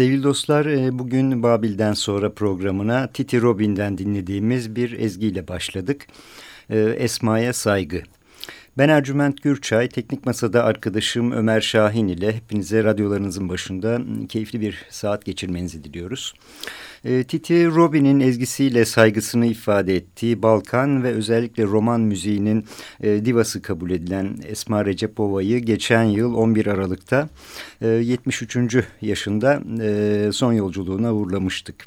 Sevgili dostlar e, bugün Babil'den sonra programına Titi Robin'den dinlediğimiz bir ezgiyle başladık. E, Esma'ya saygı. Ben Ercüment Gürçay, Teknik Masa'da arkadaşım Ömer Şahin ile hepinize radyolarınızın başında keyifli bir saat geçirmenizi diliyoruz. E, Titi Robin'in ezgisiyle saygısını ifade ettiği Balkan ve özellikle roman müziğinin e, divası kabul edilen Esma Recepova'yı geçen yıl 11 Aralık'ta e, 73. yaşında e, son yolculuğuna uğurlamıştık.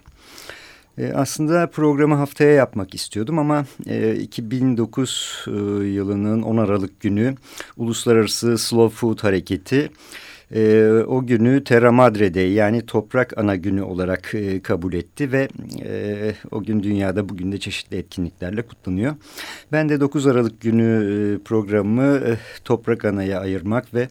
E, aslında programı haftaya yapmak istiyordum ama e, 2009 e, yılının 10 Aralık günü Uluslararası Slow Food Hareketi e, o günü Terra Madre Day yani Toprak Ana Günü olarak e, kabul etti ve e, o gün dünyada bugün de çeşitli etkinliklerle kutlanıyor. Ben de 9 Aralık günü e, programı e, Toprak Ana'ya ayırmak ve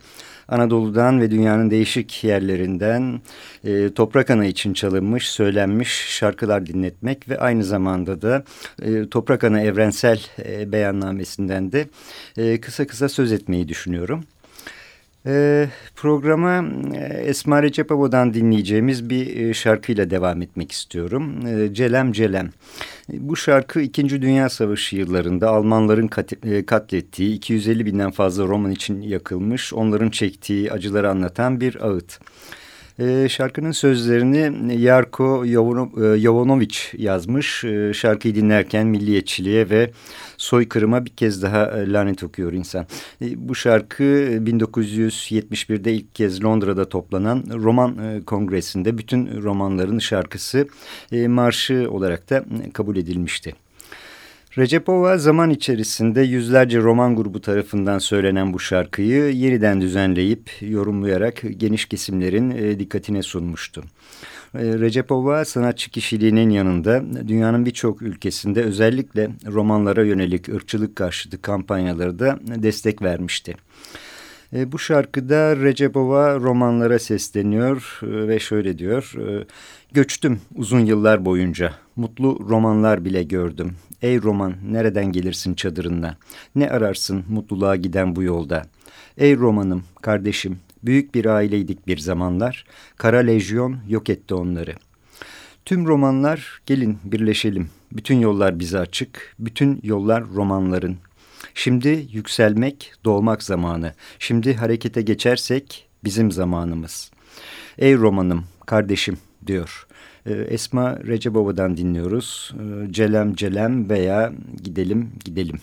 Anadolu'dan ve dünyanın değişik yerlerinden e, Toprak Ana için çalınmış, söylenmiş şarkılar dinletmek ve aynı zamanda da e, Toprak Ana evrensel e, beyannamesinden de e, kısa kısa söz etmeyi düşünüyorum. E, programa Esma Recepavo'dan dinleyeceğimiz bir e, şarkıyla devam etmek istiyorum. E, Celem Celem. Bu şarkı 2. Dünya Savaşı yıllarında Almanların e, katlettiği 250 binden fazla roman için yakılmış, onların çektiği acıları anlatan bir ağıt. E, şarkının sözlerini Yarko Jovanovic e, yazmış. E, şarkıyı dinlerken milliyetçiliğe ve soykırıma bir kez daha e, lanet okuyor insan. E, bu şarkı 1971'de ilk kez Londra'da toplanan roman e, kongresinde bütün romanların şarkısı e, marşı olarak da kabul edilmişti. Recepova zaman içerisinde yüzlerce roman grubu tarafından söylenen bu şarkıyı yeniden düzenleyip yorumlayarak geniş kesimlerin e, dikkatine sunmuştu. E, Recepova sanatçı kişiliğinin yanında dünyanın birçok ülkesinde özellikle romanlara yönelik ırkçılık karşıtı kampanyaları da destek vermişti. E, bu şarkıda Recepova romanlara sesleniyor ve şöyle diyor. Göçtüm uzun yıllar boyunca, mutlu romanlar bile gördüm. Ey roman nereden gelirsin çadırından? Ne ararsın mutluluğa giden bu yolda? Ey romanım, kardeşim, büyük bir aileydik bir zamanlar. Kara lejyon yok etti onları. Tüm romanlar gelin birleşelim. Bütün yollar bize açık, bütün yollar romanların. Şimdi yükselmek, doğmak zamanı. Şimdi harekete geçersek bizim zamanımız. Ey romanım, kardeşim diyor. Ee, Esma Recepova'dan dinliyoruz. Ee, Celem Celem veya Gidelim Gidelim.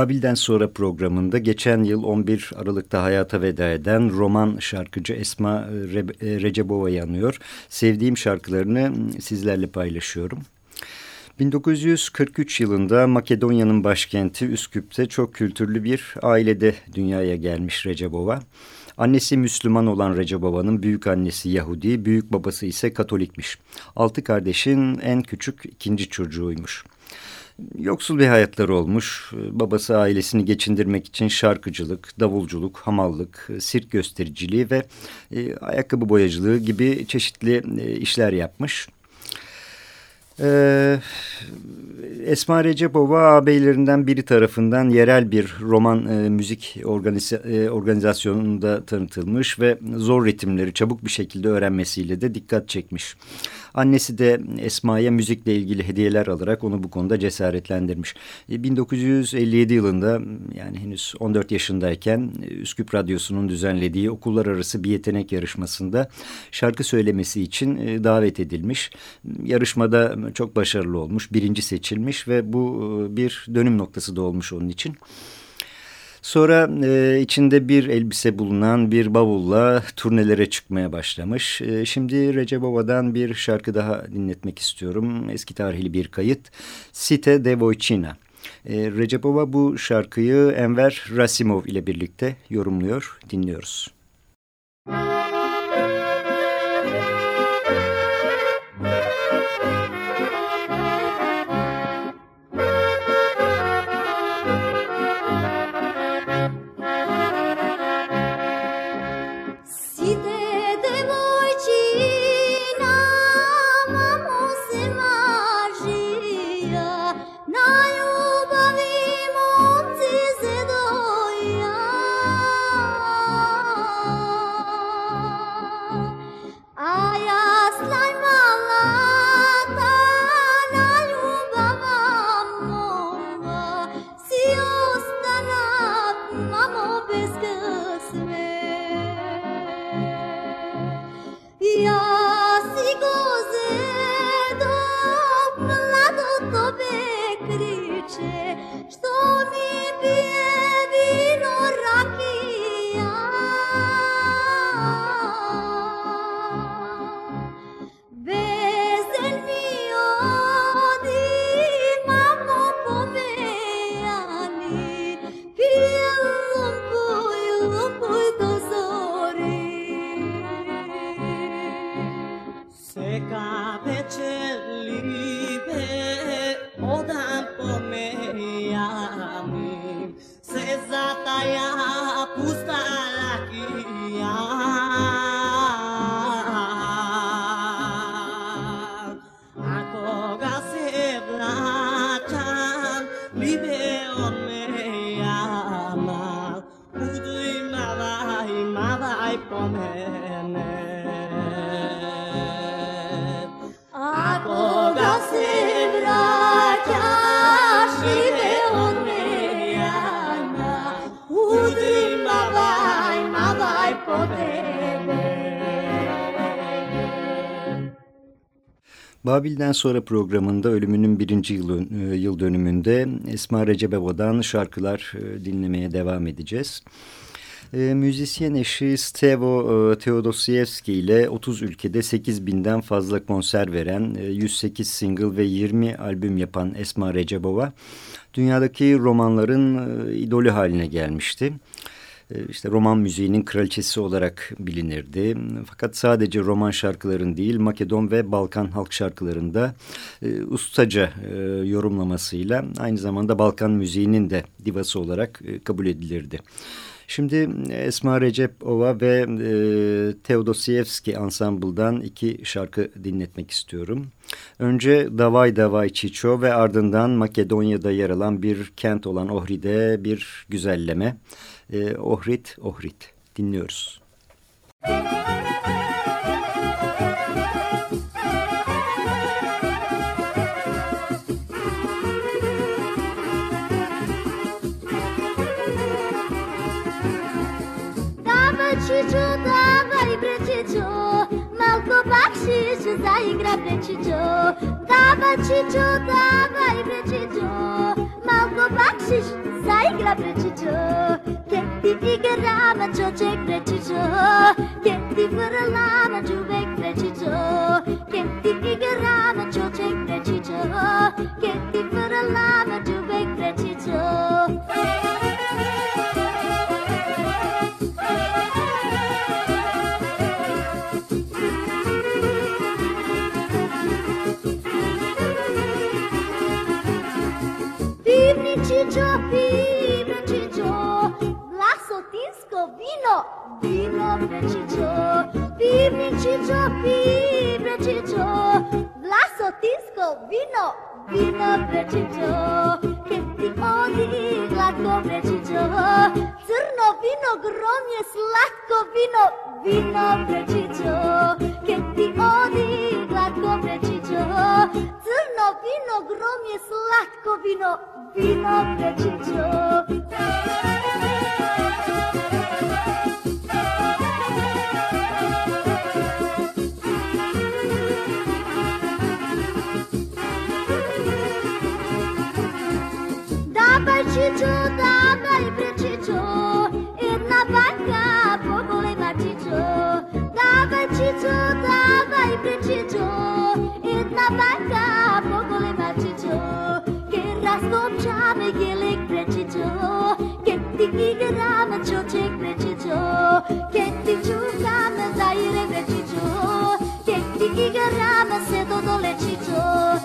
Babil'den sonra programında geçen yıl 11 Aralık'ta hayata veda eden roman şarkıcı Esma Re Recepova anıyor. Sevdiğim şarkılarını sizlerle paylaşıyorum. 1943 yılında Makedonya'nın başkenti Üsküp'te çok kültürlü bir ailede dünyaya gelmiş Recepova. Annesi Müslüman olan Recepova'nın büyük annesi Yahudi, büyük babası ise Katolikmiş. Altı kardeşin en küçük ikinci çocuğuymuş. Yoksul bir hayatları olmuş. Babası ailesini geçindirmek için şarkıcılık, davulculuk, hamallık, sirk göstericiliği ve e, ayakkabı boyacılığı gibi çeşitli e, işler yapmış. Ee, Esma Recepova ağabeylerinden biri tarafından yerel bir roman e, müzik e, organizasyonunda tanıtılmış ve zor ritimleri çabuk bir şekilde öğrenmesiyle de dikkat çekmiş. Annesi de Esma'ya müzikle ilgili hediyeler alarak onu bu konuda cesaretlendirmiş. 1957 e, yılında yani henüz 14 yaşındayken e, Üsküp Radyosu'nun düzenlediği okullar arası bir yetenek yarışmasında şarkı söylemesi için e, davet edilmiş. Yarışmada çok başarılı olmuş, birinci seçilmiş ve bu bir dönüm noktası da olmuş onun için. Sonra e, içinde bir elbise bulunan bir bavulla turnelere çıkmaya başlamış. E, şimdi Recep Baba'dan bir şarkı daha dinletmek istiyorum. Eski tarihli bir kayıt. Site de Vojcina. E, Recep Baba bu şarkıyı Enver Rasimov ile birlikte yorumluyor. Dinliyoruz. Müzik Babil'den sonra programında ölümünün birinci yıl, e, yıl dönümünde Esma Recepeva'dan şarkılar e, dinlemeye devam edeceğiz. E, müzisyen eşi Stevo e, Teodosievski ile 30 ülkede 8 binden fazla konser veren, e, 108 single ve 20 albüm yapan Esma Recepova, dünyadaki romanların e, idolü haline gelmişti. E, işte roman müziğinin kraliçesi olarak bilinirdi. Fakat sadece roman şarkıların değil Makedon ve Balkan halk şarkılarında e, ustaca e, yorumlamasıyla aynı zamanda Balkan müziğinin de divası olarak e, kabul edilirdi. Şimdi Esma Recepova ve e, Teodosievski Ensemble'dan iki şarkı dinletmek istiyorum. Önce Davay Davay Çiço ve ardından Makedonya'da yer alan bir kent olan Ohrid'e bir güzelleme e, Ohrit Ohrit dinliyoruz. Cicio, dawaj bracicio, Malko baksisz, zaigra. Dawaj cicio, dawaj bracicio, Malko Mnogo bakshish Saygla prečičo Kenti igrama čoček prečičo Kenti vrlama čuvek prečičo Kenti igrama čoček prečičo Kenti vrlama čuvek vino čičo, glasotinsko vino, vino prečičo, vino čičo, vino čičo, glasotinsko vino, vino prečičo, ker ti odi gladko prečičo, crno vino, gromje, sladko vino, vino prečičo, ker ti odi gladko prečičo. crno vino, grom je slatko vino, vino prečićo. Da prečićo, Voltamy yelek prečito Ketti igrame čoček prečito Ketti čukame zaire prečito Ketti igrame se do dolečito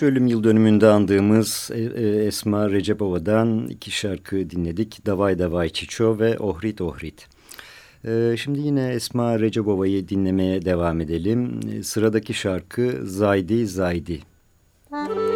73 ölüm yıl dönümünde andığımız e, e, Esma Recepova'dan iki şarkı dinledik. Davay Davay Çiço ve Ohrit Ohrit. E, şimdi yine Esma Recepova'yı dinlemeye devam edelim. Sıradaki şarkı Zaydi Zaydi. Müzik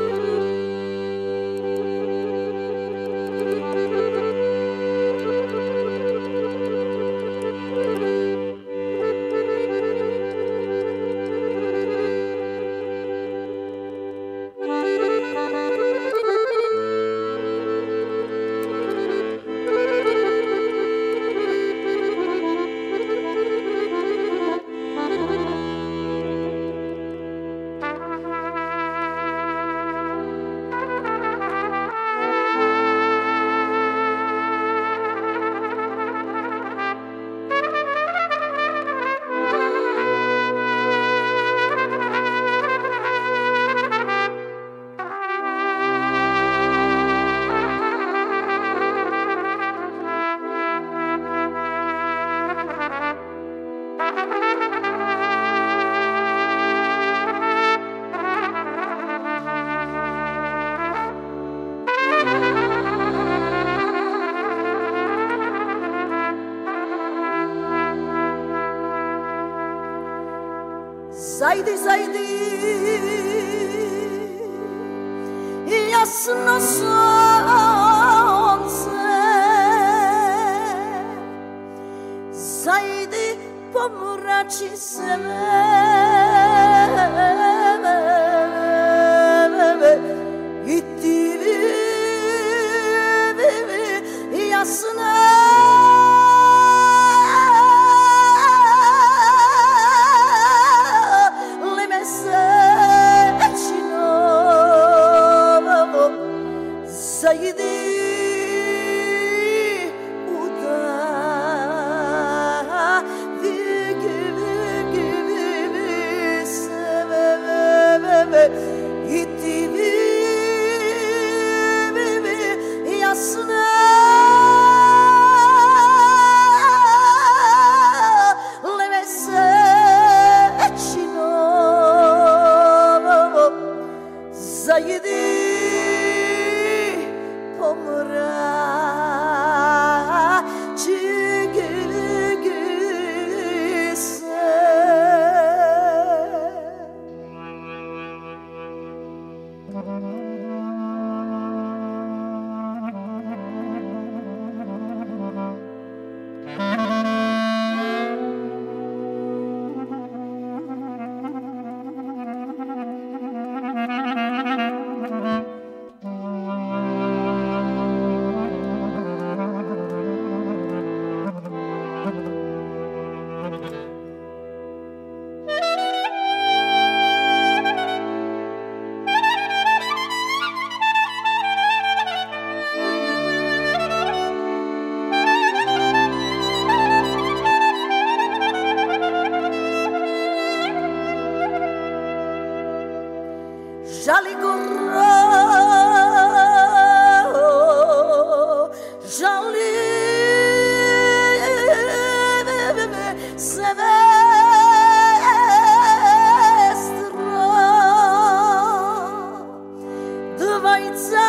srca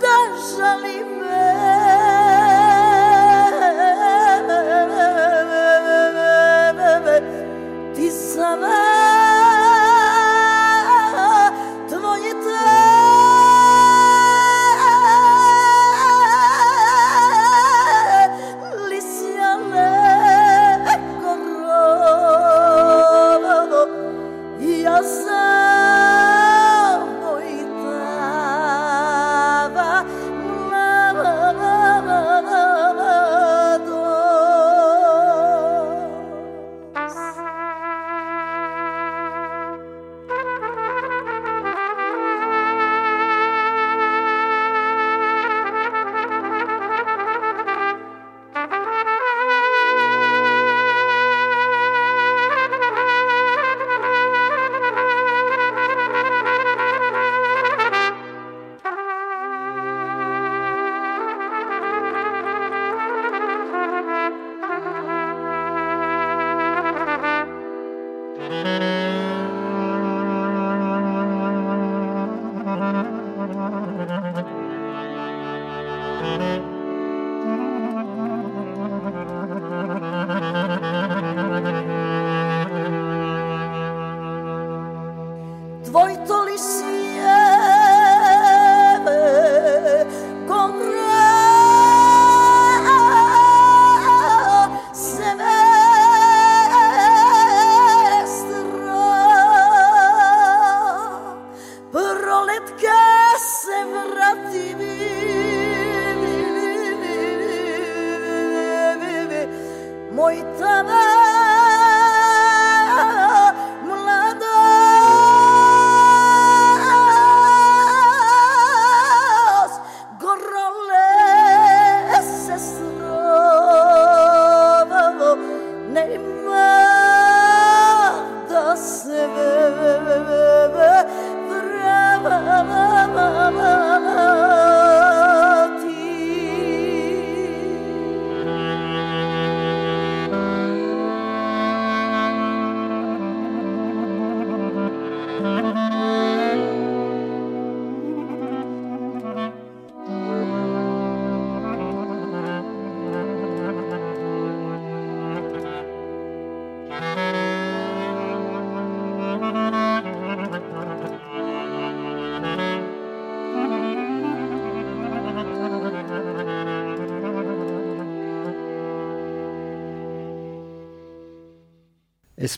da žali me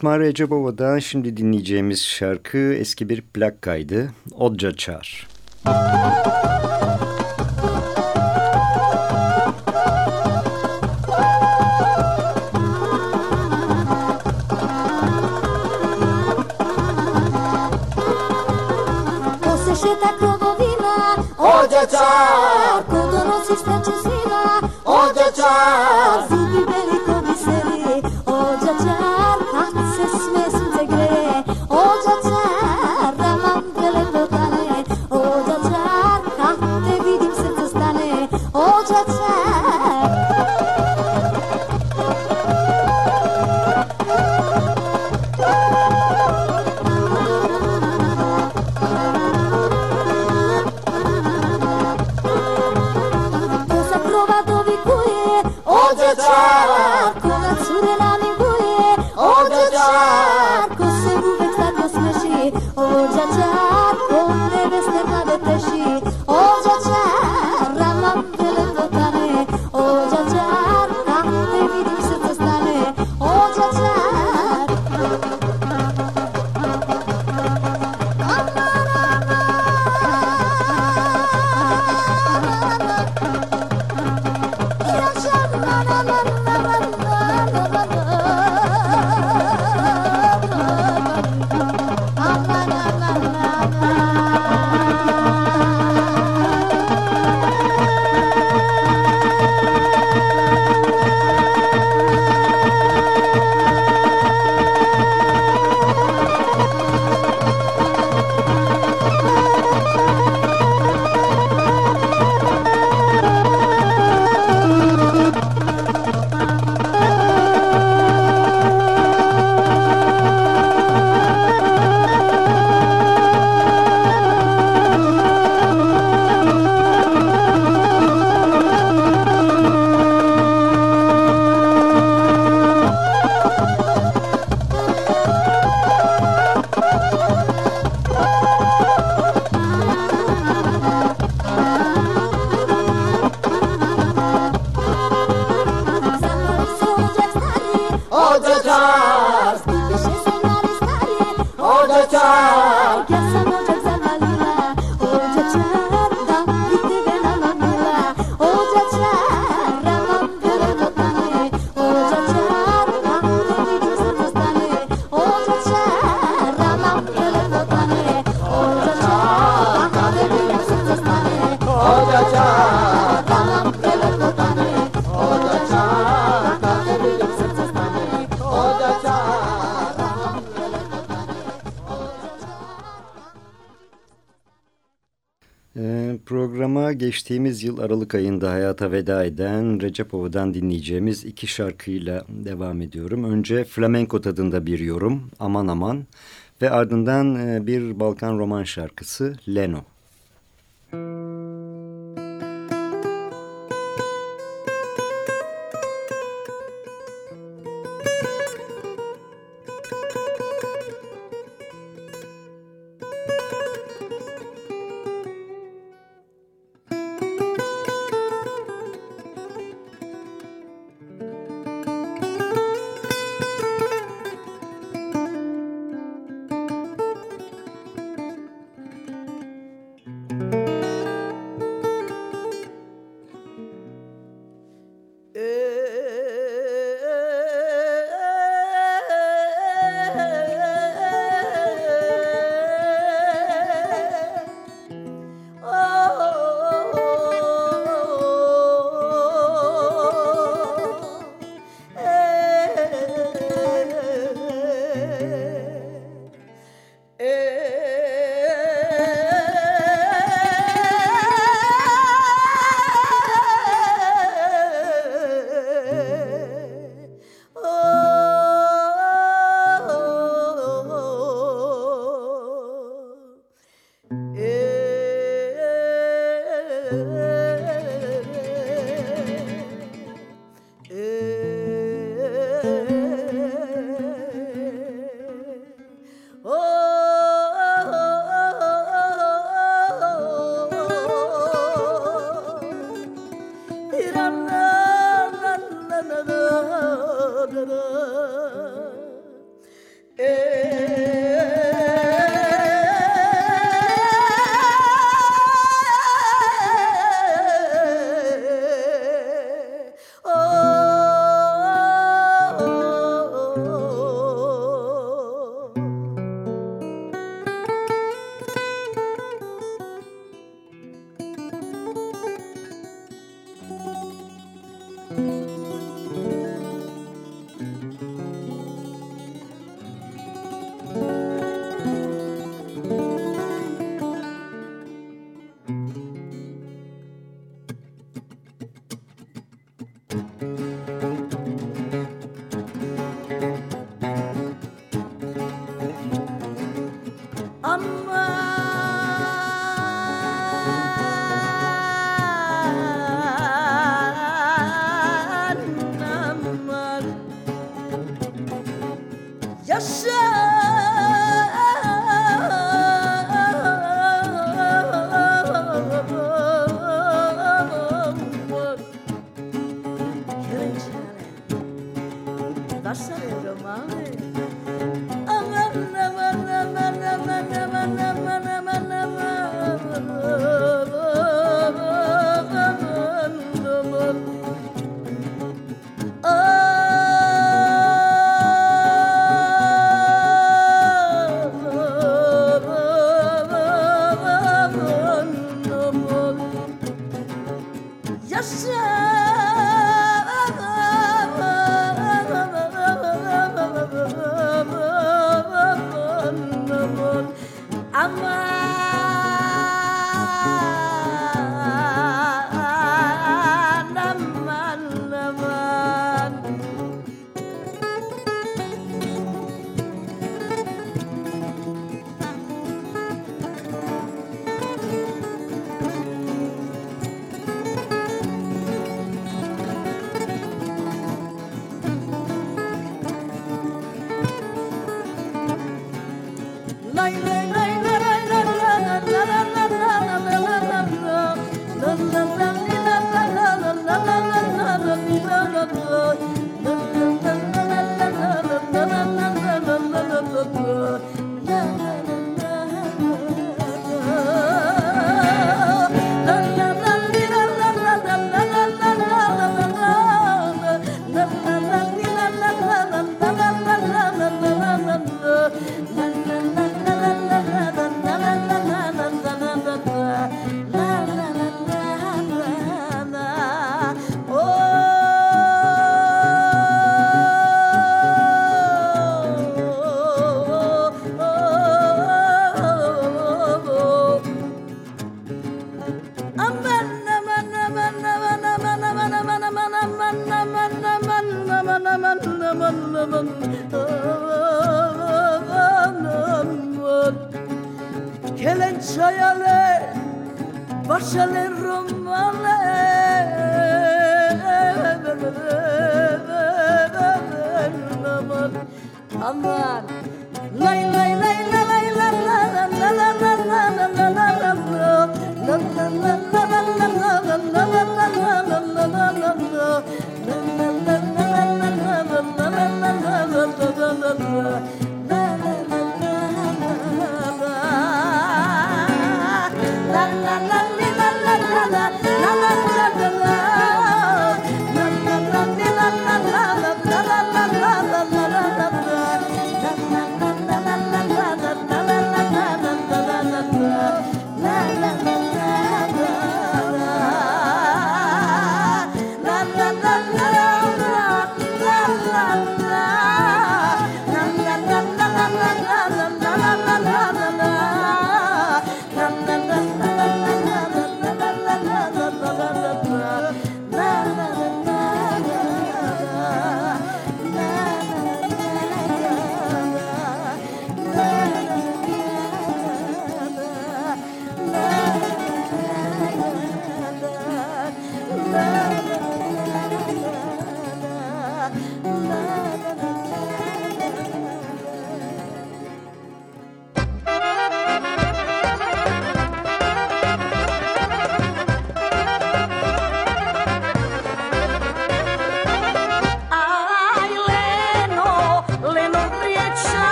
Esma Recepova'dan şimdi dinleyeceğimiz şarkı eski bir plak kaydı. Odca Çağır. Odca Çağır, kudunuz işte çizina, Odca Çağır. geçtiğimiz yıl Aralık ayında hayata veda eden Recepova'dan dinleyeceğimiz iki şarkıyla devam ediyorum. Önce flamenko tadında bir yorum Aman Aman ve ardından e, bir Balkan roman şarkısı Leno.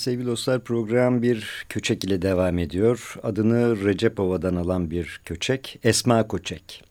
sevgili dostlar program bir köçek ile devam ediyor. Adını Recepova'dan alan bir köçek Esma Koçek.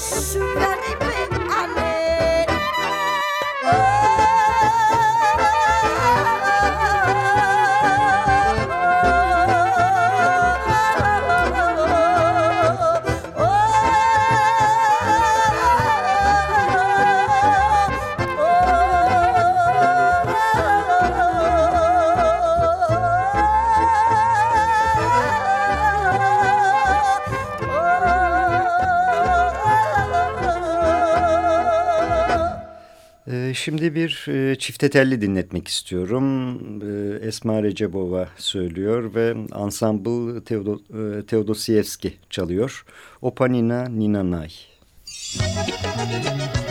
sugar. Bir e, çifte telli dinletmek istiyorum. E, Esma Recebova söylüyor ve ensemble Teodo, e, Teodosievski çalıyor. Opanina Ninanay. Müzik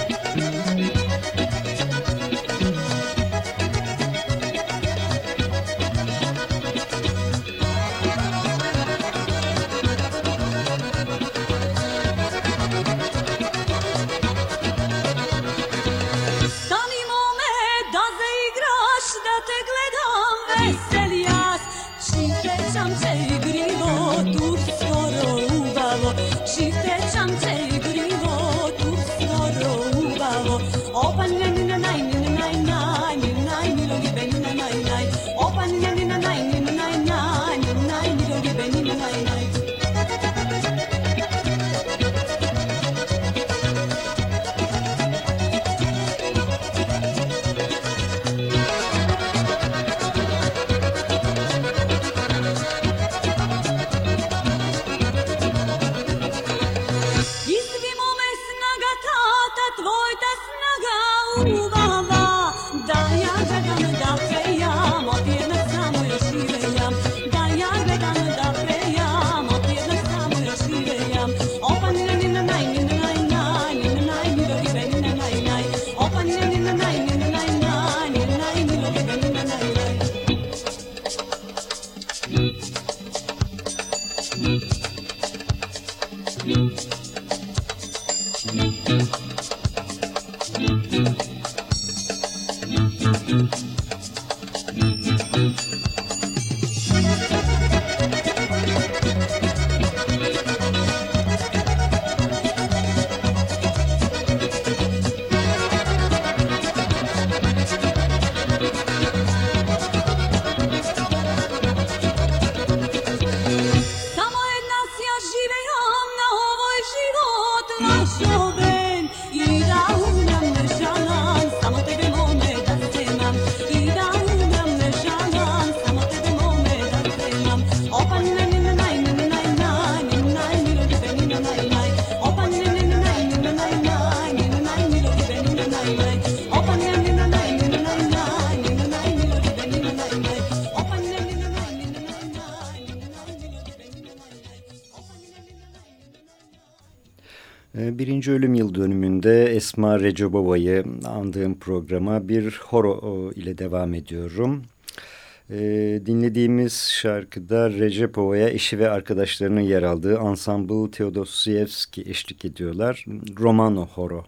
dönümünde Esma Recebova'yı andığım programa bir horo ile devam ediyorum. Ee, dinlediğimiz şarkıda Recepova'ya eşi ve arkadaşlarının yer aldığı Ensemble Teodosievski eşlik ediyorlar. Romano Horo.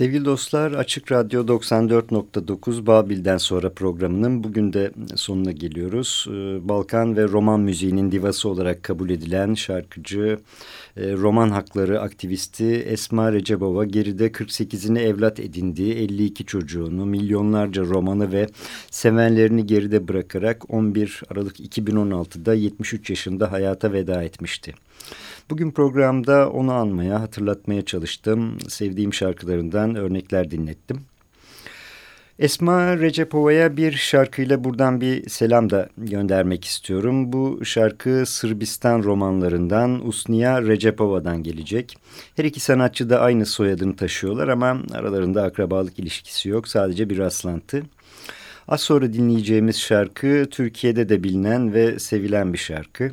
Sevgili dostlar Açık Radyo 94.9 Babil'den sonra programının bugün de sonuna geliyoruz. Ee, Balkan ve roman müziğinin divası olarak kabul edilen şarkıcı, e, roman hakları aktivisti Esma Recepova geride 48'ini evlat edindiği 52 çocuğunu, milyonlarca romanı ve sevenlerini geride bırakarak 11 Aralık 2016'da 73 yaşında hayata veda etmişti. Bugün programda onu anmaya, hatırlatmaya çalıştım. Sevdiğim şarkılarından örnekler dinlettim. Esma Recepova'ya bir şarkıyla buradan bir selam da göndermek istiyorum. Bu şarkı Sırbistan romanlarından Usnia Recepova'dan gelecek. Her iki sanatçı da aynı soyadını taşıyorlar ama aralarında akrabalık ilişkisi yok. Sadece bir rastlantı. Az sonra dinleyeceğimiz şarkı Türkiye'de de bilinen ve sevilen bir şarkı.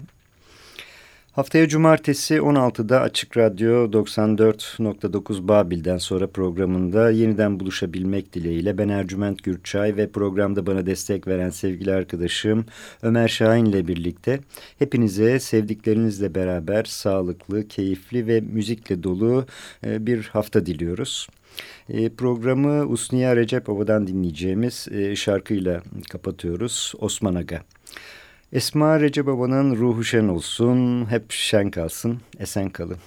Haftaya cumartesi 16'da Açık Radyo 94.9 Babil'den sonra programında yeniden buluşabilmek dileğiyle ben Ercüment Gürçay ve programda bana destek veren sevgili arkadaşım Ömer Şahin ile birlikte hepinize sevdiklerinizle beraber sağlıklı, keyifli ve müzikle dolu e, bir hafta diliyoruz. E, programı Usniya Recepova'dan dinleyeceğimiz e, şarkıyla kapatıyoruz. Osman Aga. Esma Recep Baba'nın ruhu şen olsun, hep şen kalsın, esen kalın.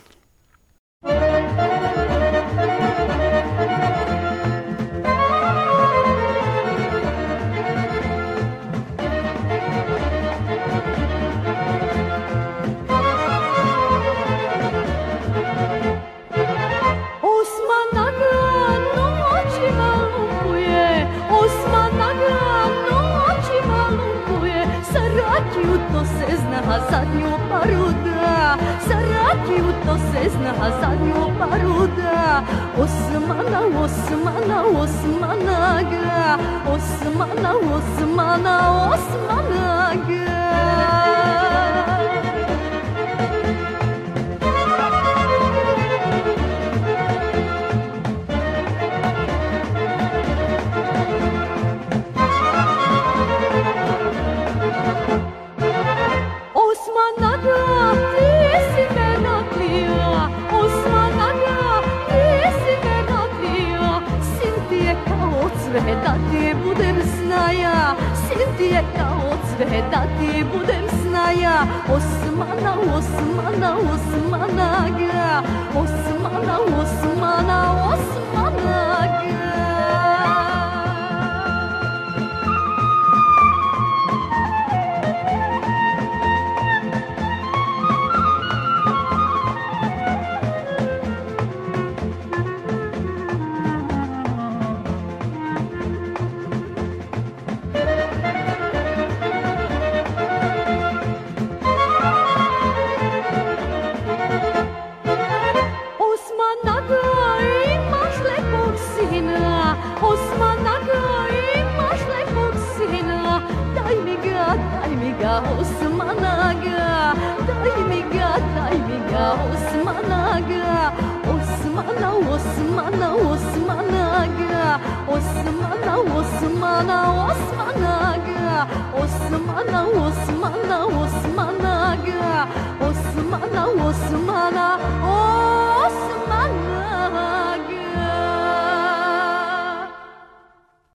Osmana, Osmana, Osmana ga Osmana, Osmana, Osmana ga